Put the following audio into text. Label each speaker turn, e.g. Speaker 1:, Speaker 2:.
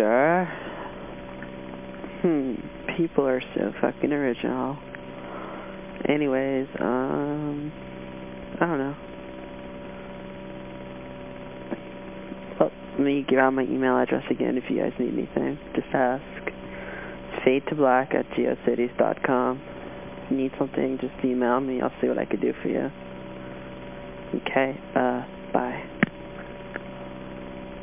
Speaker 1: sure. Hmm, people are so fucking original. Anyways, um, I don't know. Well, let me give out my email address again if you guys need anything. Just ask. It's fade to black at geocities.com. dot com. need something, just email me. I'll see what I can do for you. Okay, uh.